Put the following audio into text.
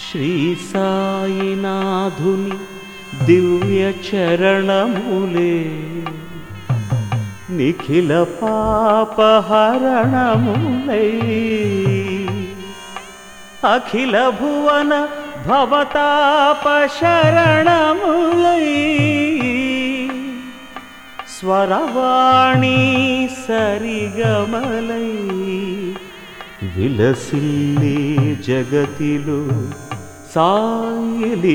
श्रीसायिनाधुनि दिव्यचरणमूले दिव्यचरणमुले अखिलभुवन भवतापशरणमूलै स्वरवाणी सरिगमलै विलसिले जगतिलु लो சாயலீலலை.